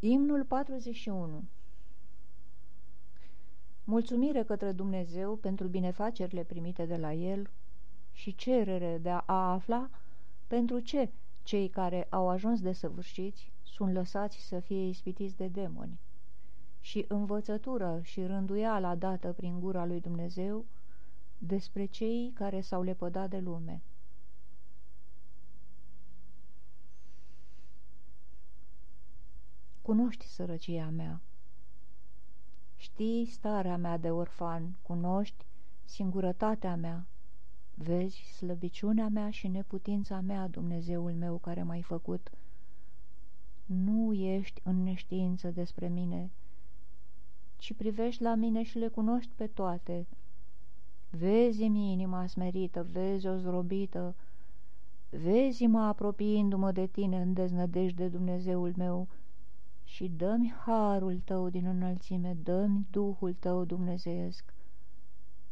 Imnul 41 Mulțumire către Dumnezeu pentru binefacerile primite de la El și cerere de a afla pentru ce cei care au ajuns de săvârșiți sunt lăsați să fie ispitiți de demoni și învățătură și rânduiala dată prin gura lui Dumnezeu despre cei care s-au lepădat de lume. Cunoști sărăcia mea. Știi starea mea de orfan, cunoști singurătatea mea. Vezi slăbiciunea mea și neputința mea, Dumnezeul meu care m-ai făcut. Nu ești în neștiință despre mine, ci privești la mine și le cunoști pe toate. Vezi-mi inima smerită, vezi-o zrobită, vezi-mă apropiindu-mă de tine în deznădejde Dumnezeul meu, și dă-mi harul tău din înălțime, dă-mi Duhul tău dumnezeiesc.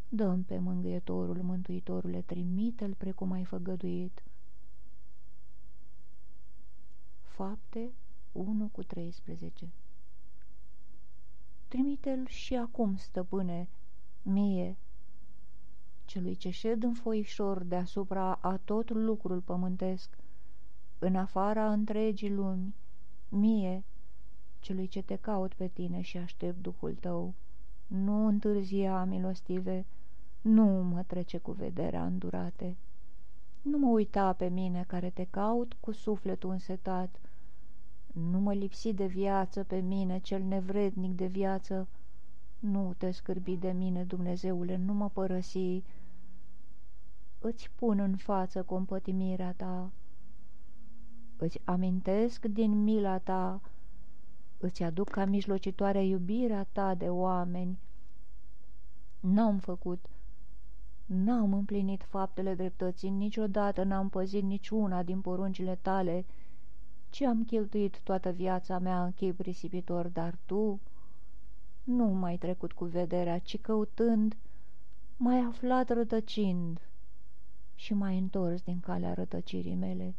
Dă-mi pe mângâietorul, mântuitorule, trimite-l precum ai făgăduit. Fapte 1 cu 13 Trimite-l și acum, stăpâne, mie, celui ce șed în foișor deasupra a tot lucrul pământesc, în afara întregii lumi, mie, celui ce te caut pe tine și aștept Duhul tău. Nu întârzia, milostive, nu mă trece cu vederea îndurate. Nu mă uita pe mine care te caut cu sufletul însetat. Nu mă lipsi de viață pe mine, cel nevrednic de viață. Nu te scârbi de mine, Dumnezeule, nu mă părăsi. Îți pun în față compătimirea ta. Îți amintesc din mila ta îți aduc ca mijlocitoare iubirea ta de oameni. N-am făcut, n-am împlinit faptele dreptății, niciodată n-am păzit niciuna din poruncile tale, ci am cheltuit toată viața mea în chip risipitor, dar tu nu mai trecut cu vederea, ci căutând, mai aflat rătăcind și mai întors din calea rătăcirii mele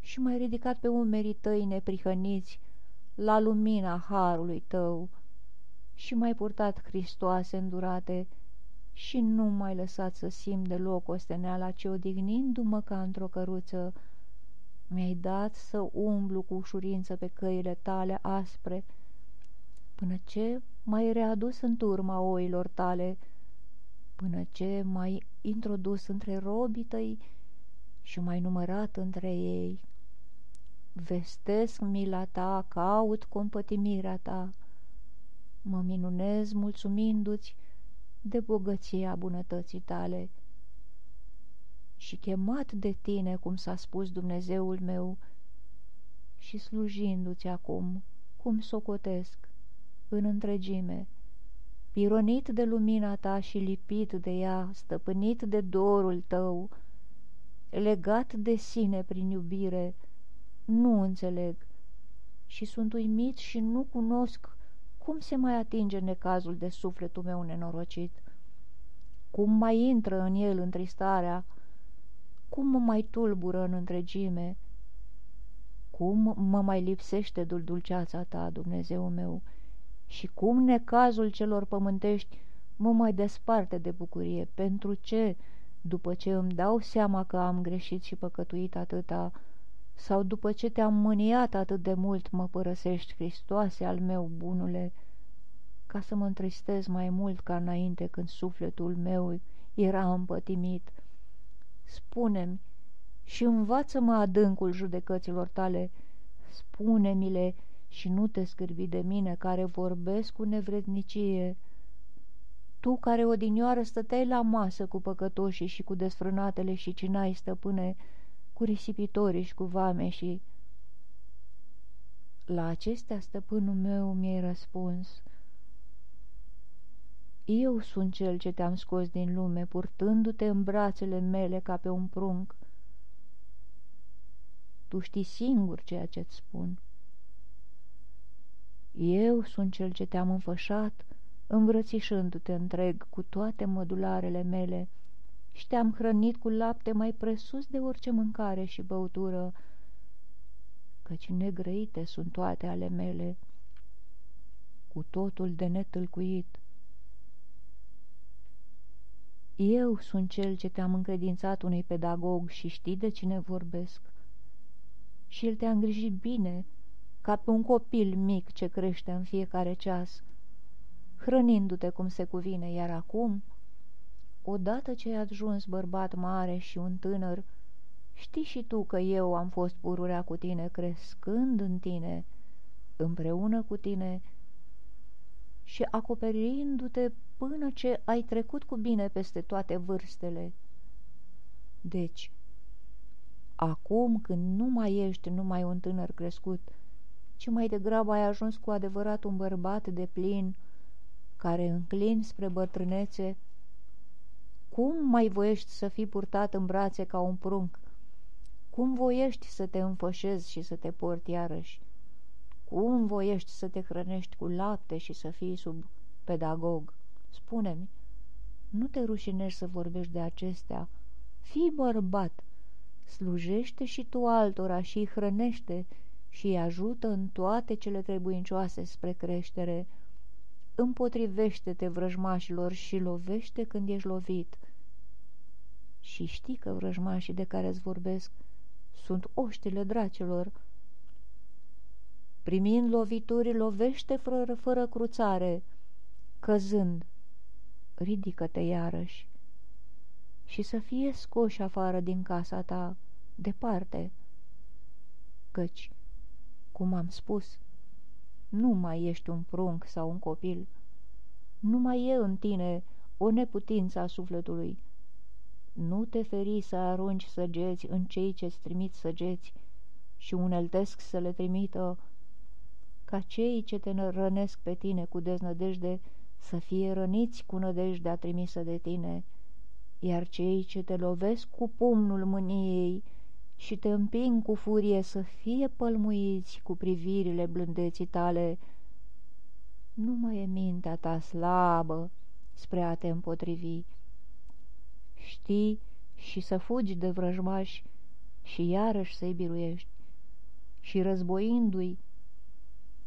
și mai ridicat pe umerii tăi neprihăniți, la lumina harului tău și mai purtat Hristoase îndurate și nu mai lăsat să simt deloc osteneala, ci odihnindu-mă ca într-o căruță, mi-ai dat să umblu cu ușurință pe căile tale aspre, până ce m-ai readus în turma oilor tale, până ce m-ai introdus între robii tăi și m-ai numărat între ei vestesc mila ta, caut compătimirea ta, mă minunez mulțumindu-ți de bogăția bunătății tale. Și chemat de tine, cum s-a spus Dumnezeul meu, și slujindu-ți acum, cum socotesc, în întregime, pironit de lumina ta și lipit de ea, stăpânit de dorul tău, legat de sine prin iubire, nu înțeleg. Și sunt uimit și nu cunosc cum se mai atinge necazul de sufletul meu nenorocit, cum mai intră în el întristarea, cum mă mai tulbură în întregime, cum mă mai lipsește dulceața ta, Dumnezeu meu, și cum necazul celor pământești mă mai desparte de bucurie, pentru ce, după ce îmi dau seama că am greșit și păcătuit atâta, sau după ce te-am mâniat atât de mult mă părăsești, Hristoase al meu, bunule, ca să mă întristez mai mult ca înainte când sufletul meu era împătimit. Spune-mi și învață-mă adâncul judecăților tale, spune-mi-le și nu te scârbi de mine care vorbesc cu nevrednicie. Tu care odinioară stăteai la masă cu păcătoșii și cu desfrânatele și cinai, stăpâne, cu risipitorii și cu vame și... La acestea stăpânul meu mi-ai răspuns. Eu sunt cel ce te-am scos din lume, purtându-te în brațele mele ca pe un prunc. Tu știi singur ceea ce-ți spun. Eu sunt cel ce te-am înfășat, îmbrățișându-te întreg cu toate mădularele mele, și te-am hrănit cu lapte mai presus de orice mâncare și băutură. căci negrăite sunt toate ale mele, cu totul de netâlcuit. Eu sunt cel ce te-am încredințat unui pedagog și știi de cine vorbesc. Și el te-a îngrijit bine, ca pe un copil mic ce crește în fiecare ceas, hrănindu-te cum se cuvine, iar acum, odată ce ai ajuns bărbat mare și un tânăr, știi și tu că eu am fost pururea cu tine, crescând în tine, împreună cu tine și acoperindu-te până ce ai trecut cu bine peste toate vârstele. Deci, acum când nu mai ești numai un tânăr crescut, ci mai degrabă ai ajuns cu adevărat un bărbat de plin, care înclin spre bătrânețe, cum mai voiești să fii purtat în brațe ca un prunc? Cum voiești să te înfășezi și să te porti iarăși? Cum voiești să te hrănești cu lapte și să fii sub pedagog? Spune-mi, nu te rușinești să vorbești de acestea. Fii bărbat, slujește și tu altora și îi hrănește și îi ajută în toate cele trebuincioase spre creștere. Împotrivește-te vrăjmașilor și lovește când ești lovit. Și știi că vrăjmașii de care îți vorbesc sunt oștile dracilor. Primind lovituri, lovește fără, fără cruțare, căzând, ridică-te iarăși și să fie scoși afară din casa ta, departe, căci, cum am spus, nu mai ești un prunc sau un copil, nu mai e în tine o neputință a sufletului. Nu te feri să arunci săgeți în cei ce-ți trimit săgeți și uneltesc să le trimită, ca cei ce te rănesc pe tine cu deznădejde să fie răniți cu nădejdea trimisă de tine, iar cei ce te lovesc cu pumnul mâniei și te împing cu furie să fie pălmuiți cu privirile blândeții tale, nu mai e mintea ta slabă spre a te împotrivi. Știi și să fugi de vrăjmași și iarăși să-i biruiești și războindu-i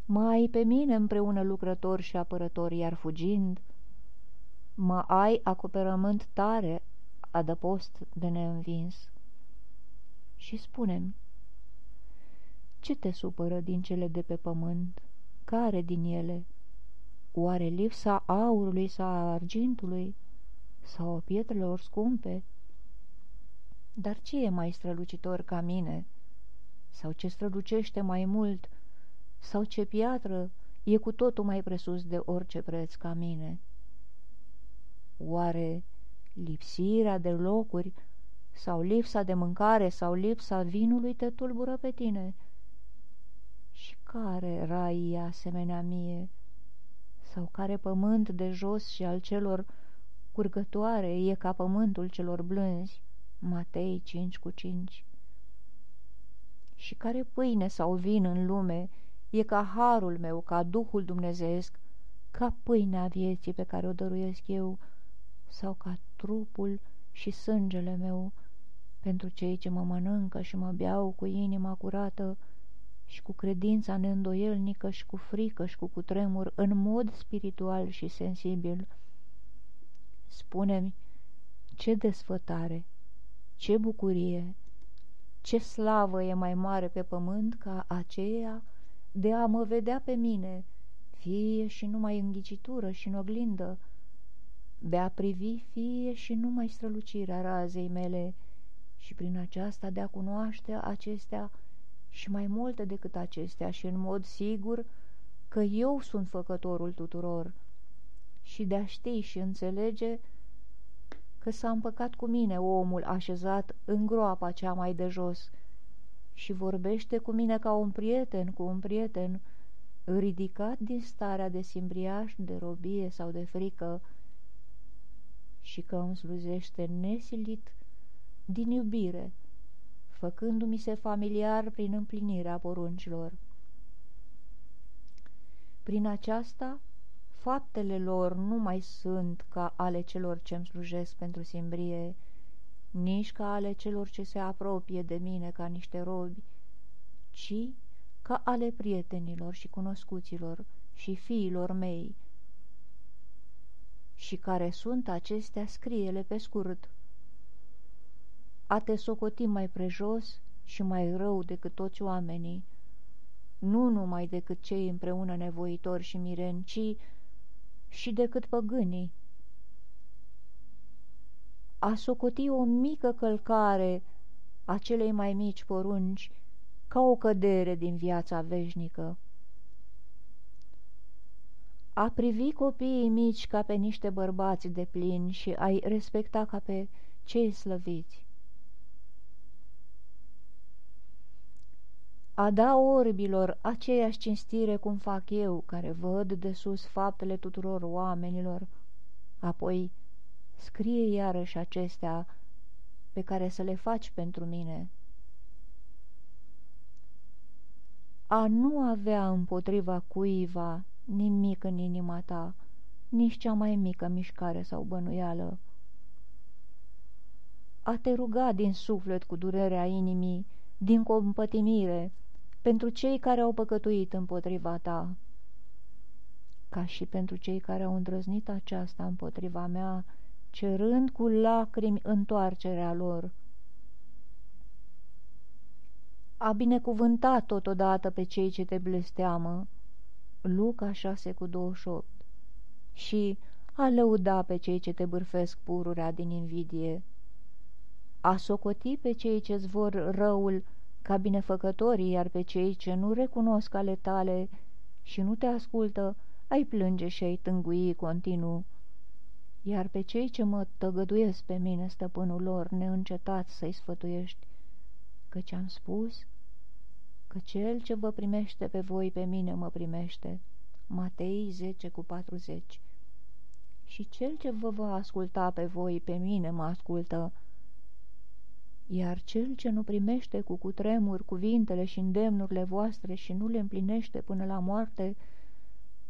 Mă ai pe mine împreună lucrător și apărător, iar fugind, mă ai acoperământ tare, adăpost de neînvins. Și spunem, ce te supără din cele de pe pământ? Care din ele? Oare lipsa aurului sau a argintului? Sau pietrelor scumpe? Dar ce e mai strălucitor ca mine? Sau ce strălucește mai mult sau ce piatră e cu totul mai presus de orice preț ca mine? Oare lipsirea de locuri sau lipsa de mâncare sau lipsa vinului te tulbură pe tine? Și care rai e asemenea mie? Sau care pământ de jos și al celor curgătoare e ca pământul celor blânzi? Matei 5 cu 5 Și care pâine sau vin în lume e ca harul meu, ca Duhul Dumnezeesc, ca pâinea vieții pe care o dăruiesc eu, sau ca trupul și sângele meu, pentru cei ce mă mănâncă și mă beau cu inima curată și cu credința neîndoielnică și cu frică și cu cutremur, în mod spiritual și sensibil. Spune-mi, ce desfătare, ce bucurie, ce slavă e mai mare pe pământ ca aceea de a mă vedea pe mine, fie și numai în ghicitură și în oglindă, de a privi fie și numai strălucirea razei mele și prin aceasta de a cunoaște acestea și mai multe decât acestea și în mod sigur că eu sunt făcătorul tuturor. Și de a ști și înțelege că s-a împăcat cu mine omul așezat în groapa cea mai de jos, și vorbește cu mine ca un prieten, cu un prieten, ridicat din starea de simbriaș, de robie sau de frică, și că îmi sluzește nesilit din iubire, făcându-mi se familiar prin împlinirea poruncilor. Prin aceasta, faptele lor nu mai sunt ca ale celor ce-mi slujesc pentru simbrie, nici ca ale celor ce se apropie de mine ca niște robi, ci ca ale prietenilor și cunoscuților și fiilor mei. Și care sunt acestea, scrie-le pe scurt. A te socoti mai prejos și mai rău decât toți oamenii, nu numai decât cei împreună nevoitori și mireni, ci și decât păgânii. A socoti o mică călcare a celei mai mici porunci ca o cădere din viața veșnică. A privi copiii mici ca pe niște bărbați de plini și a-i respecta ca pe cei slăviți. A da orbilor aceeași cinstire cum fac eu, care văd de sus faptele tuturor oamenilor, apoi scrie iarăși acestea pe care să le faci pentru mine. A nu avea împotriva cuiva nimic în inima ta, nici cea mai mică mișcare sau bănuială. A te ruga din suflet cu durerea inimii, din compătimire, pentru cei care au păcătuit împotriva ta, ca și pentru cei care au îndrăznit aceasta împotriva mea, cerând cu lacrimi întoarcerea lor. A binecuvântat totodată pe cei ce te blesteamă, Luca 6 cu 28, și a lăuda pe cei ce te bârfesc pururea din invidie, a socoti pe cei ce zvor răul ca binefăcătorii, iar pe cei ce nu recunosc ale tale și nu te ascultă, ai plânge și ai tângui continuu iar pe cei ce mă tăgăduiesc pe mine, stăpânul lor, neîncetat să-i sfătuiești, căci am spus că cel ce vă primește pe voi, pe mine mă primește. Matei 10 cu 40 Și cel ce vă va asculta pe voi, pe mine mă ascultă, iar cel ce nu primește cu cutremur cuvintele și îndemnurile voastre și nu le împlinește până la moarte,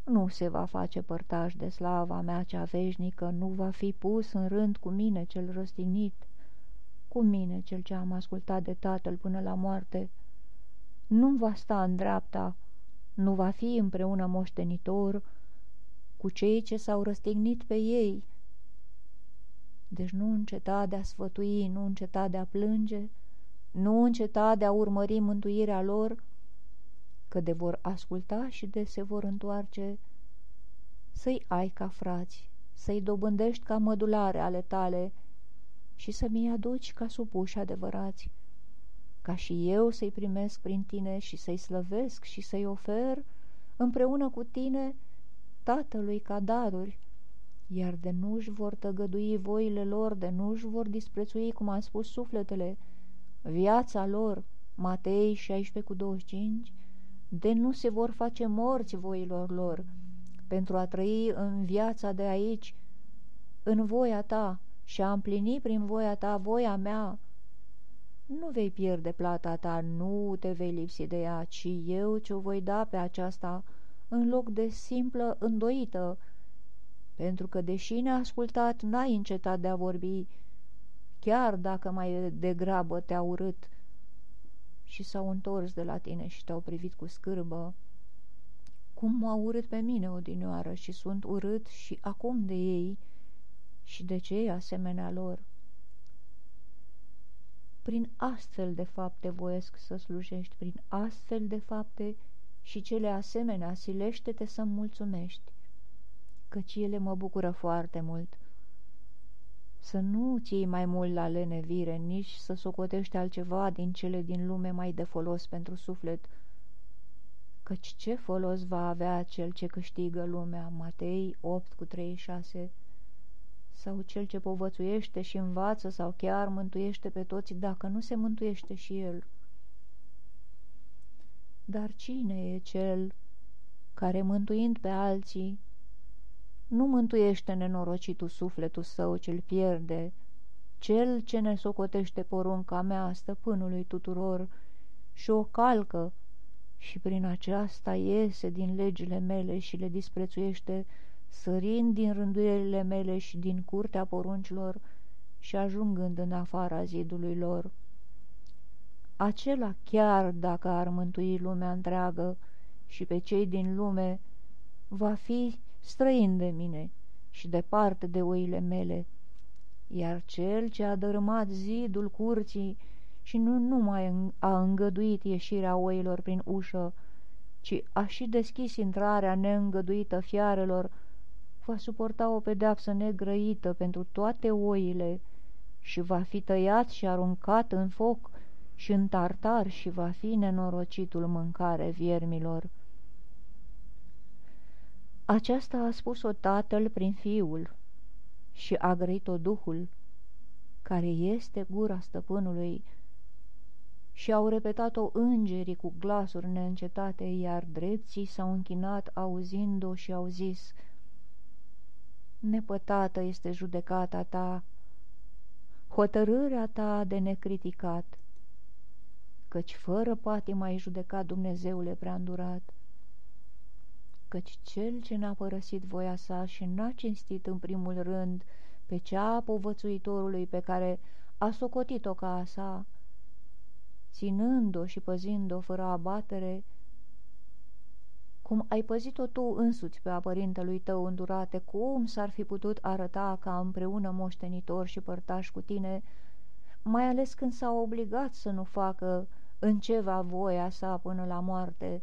nu se va face părtaș de slava mea cea veșnică, nu va fi pus în rând cu mine cel răstignit, cu mine cel ce am ascultat de tatăl până la moarte. Nu va sta în dreapta, nu va fi împreună moștenitor cu cei ce s-au răstignit pe ei. Deci nu înceta de a sfătui, nu înceta de a plânge, nu înceta de a urmări mântuirea lor, că de vor asculta și de se vor întoarce, să-i ai ca frați, să-i dobândești ca mădulare ale tale și să mi-i aduci ca supuși adevărați, ca și eu să-i primesc prin tine și să-i slăvesc și să-i ofer împreună cu tine tatălui ca daruri, iar de nu-și vor tăgădui voile lor, de nu-și vor disprețui, cum am spus, sufletele, viața lor, Matei 16 cu 25, de nu se vor face morți voilor lor, pentru a trăi în viața de aici, în voia ta și a împlini prin voia ta voia mea. Nu vei pierde plata ta, nu te vei lipsi de ea, ci eu ce-o voi da pe aceasta în loc de simplă îndoită, pentru că, deși neascultat, n-ai încetat de a vorbi, chiar dacă mai degrabă te-a urât, și s-au întors de la tine și te-au privit cu scârbă. Cum m-au urât pe mine odinioară și sunt urât și acum de ei și de cei asemenea lor. Prin astfel de fapte voiesc să slujești, prin astfel de fapte și cele asemenea silește-te să-mi mulțumești, căci ele mă bucură foarte mult să nu ții mai mult la lenevire, nici să socotești altceva din cele din lume mai de folos pentru suflet, căci ce folos va avea cel ce câștigă lumea? Matei 8 cu 36 sau cel ce povățuiește și învață sau chiar mântuiește pe toți dacă nu se mântuiește și el. Dar cine e cel care, mântuind pe alții, nu mântuiește nenorocitul sufletul său ce-l pierde, cel ce ne socotește porunca mea, stăpânului tuturor, și o calcă, și prin aceasta iese din legile mele și le disprețuiește, sărind din rânduielile mele și din curtea poruncilor și ajungând în afara zidului lor. acela chiar dacă ar mântui lumea întreagă și pe cei din lume, va fi străin de mine și departe de oile mele, iar cel ce a dărâmat zidul curții și nu numai a îngăduit ieșirea oilor prin ușă, ci a și deschis intrarea neîngăduită fiarelor, va suporta o pedeapsă negrăită pentru toate oile și va fi tăiat și aruncat în foc și în tartar și va fi nenorocitul mâncare viermilor. Aceasta a spus-o tatăl prin fiul și a grăit-o duhul, care este gura stăpânului, și au repetat-o îngerii cu glasuri neîncetate, iar drepții s-au închinat auzind-o și au zis, Nepătată este judecata ta, hotărârea ta de necriticat, căci fără patim ai judecat Dumnezeule prea îndurat căci cel ce n-a părăsit voia sa și n-a cinstit în primul rând pe cea povățuitorului pe care a socotit-o ca a sa, ținând-o și păzind-o fără abatere, cum ai păzit-o tu însuți pe a părintelui tău îndurate, cum s-ar fi putut arăta ca împreună moștenitor și părtaș cu tine, mai ales când s-au obligat să nu facă în ceva voia sa până la moarte,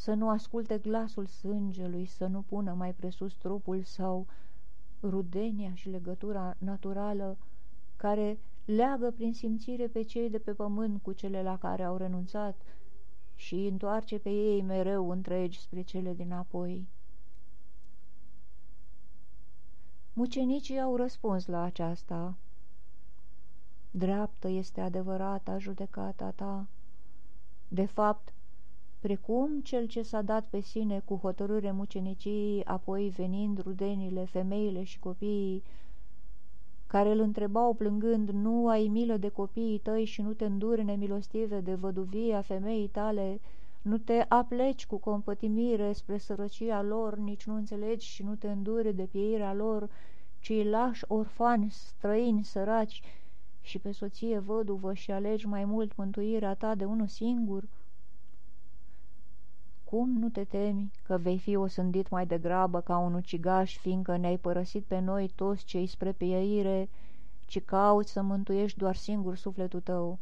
să nu asculte glasul sângelui, să nu pună mai presus trupul sau rudenia și legătura naturală care leagă prin simțire pe cei de pe pământ cu cele la care au renunțat și întoarce pe ei mereu întregi spre cele dinapoi. Mucenicii au răspuns la aceasta. Dreaptă este adevărata judecata ta. De fapt, precum cel ce s-a dat pe sine cu hotărâre mucenicii, apoi venind rudenile, femeile și copiii, care îl întrebau plângând, nu ai milă de copiii tăi și nu te înduri nemilostive de văduvia femeii tale, nu te apleci cu compătimire spre sărăcia lor, nici nu înțelegi și nu te înduri de pieirea lor, ci îi lași orfani, străini, săraci și pe soție văduvă și alegi mai mult mântuirea ta de unul singur?' Cum nu te temi că vei fi osândit mai degrabă ca un ucigaș, fiindcă ne-ai părăsit pe noi toți cei spre pieire, ci cauți să mântuiești doar singur sufletul tău?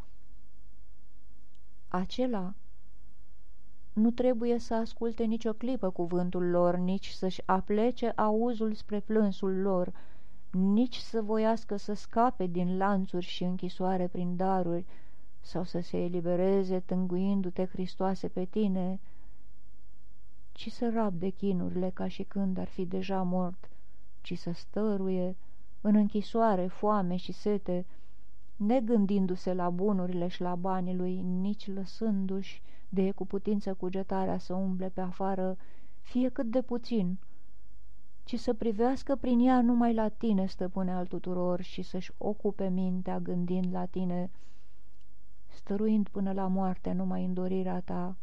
Acela nu trebuie să asculte nicio clipă cuvântul lor, nici să-și aplece auzul spre plânsul lor, nici să voiască să scape din lanțuri și închisoare prin daruri, sau să se elibereze tânguindu-te, Hristoase, pe tine, ci să rabde chinurile ca și când ar fi deja mort, ci să stăruie în închisoare, foame și sete, negândindu-se la bunurile și la banii lui, nici lăsându-și de cu putință cugetarea să umble pe afară, fie cât de puțin, ci să privească prin ea numai la tine, stăpâne al tuturor, și să-și ocupe mintea gândind la tine, stăruind până la moarte numai în dorirea ta,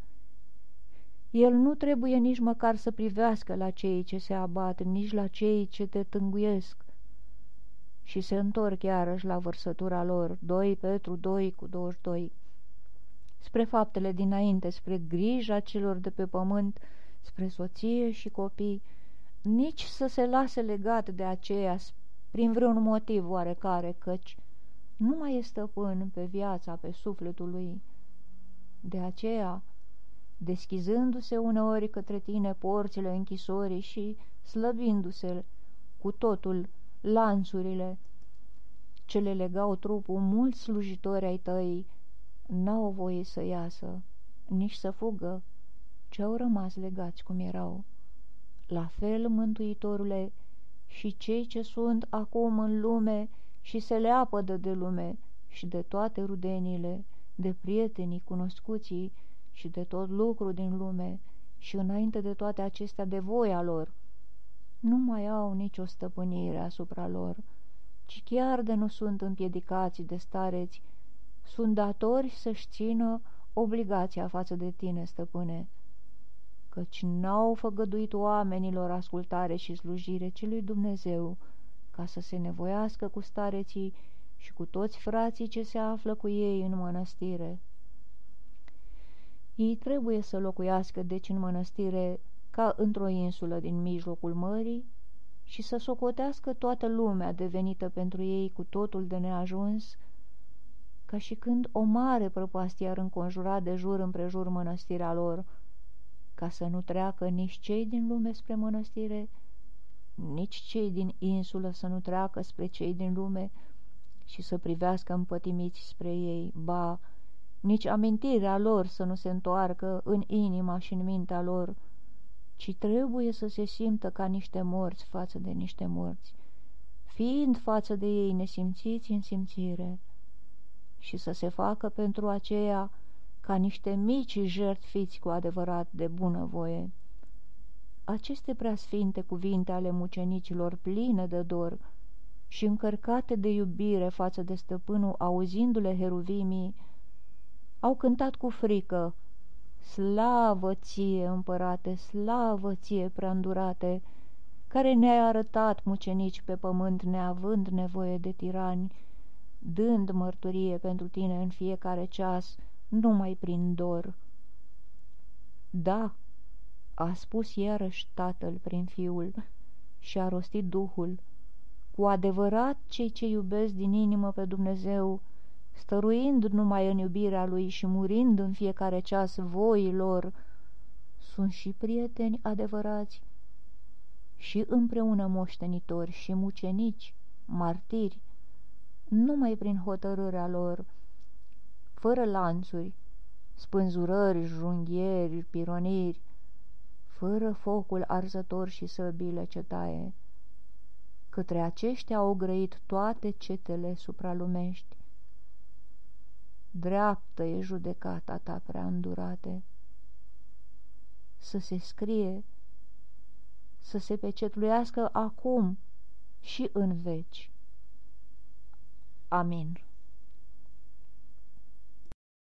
el nu trebuie nici măcar să privească la cei ce se abat, nici la cei ce te tânguiesc. Și se întorc iarăși la vărsătura lor, 2 Petru 2 cu 22. Spre faptele dinainte, spre grija celor de pe pământ, spre soție și copii, nici să se lase legat de aceea prin vreun motiv oarecare, căci nu mai e stăpân pe viața, pe sufletul lui. De aceea, deschizându-se uneori către tine porțile închisorii și slăbindu-se cu totul lanțurile ce le legau trupul, mulți slujitori ai tăi n-au voie să iasă, nici să fugă, ce au rămas legați cum erau. La fel, Mântuitorule, și cei ce sunt acum în lume și se leapădă de lume și de toate rudenile, de prietenii, cunoscuții, și de tot lucru din lume și înainte de toate acestea de voia lor, nu mai au nicio stăpânire asupra lor, ci chiar de nu sunt împiedicați de stareți, sunt datori să-și țină obligația față de tine, stăpâne, căci n-au făgăduit oamenilor ascultare și slujire, ci lui Dumnezeu, ca să se nevoiască cu stareții și cu toți frații ce se află cu ei în mănăstire Ei trebuie să locuiască deci în mănăstire ca într-o insulă din mijlocul mării și să socotească toată lumea devenită pentru ei cu totul de neajuns, ca și când o mare prăpastie ar înconjura de jur împrejur mănăstirea lor, ca să nu treacă nici cei din lume spre mănăstire, nici cei din insulă să nu treacă spre cei din lume și să privească împătimiți spre ei, ba, nici amintirea lor să nu se întoarcă în inima și în mintea lor, ci trebuie să se simtă ca niște morți față de niște morți, fiind față de ei nesimțiți în simțire, și să se facă pentru aceea ca niște mici jertfiți cu adevărat de bunăvoie. Aceste preasfinte cuvinte ale mucenicilor pline de dor și încărcate de iubire față de stăpânul, auzindu-le heruvimii, au cântat cu frică, Slavă ție, împărate, slavă ție, preandurate, care ne-ai arătat mucenici pe pământ neavând nevoie de tirani, dând mărturie pentru tine în fiecare ceas, numai prin dor. Da, a spus iarăși tatăl prin fiul și a rostit Duhul, cu adevărat cei ce iubesc din inimă pe Dumnezeu, stăruind numai în iubirea lui și murind în fiecare ceas voii lor, sunt și prieteni adevărați și împreună moștenitori și mucenici, martiri, numai prin hotărârea lor, fără lanțuri, spânzurări, junghieri, pironiri, fără focul arzător și săbile ce taie. Către aceștia au grăit toate cetele supralumești. Dreaptă e judecata ta prea îndurate. Să se scrie, să se pecetluiască acum și în veci. Amin.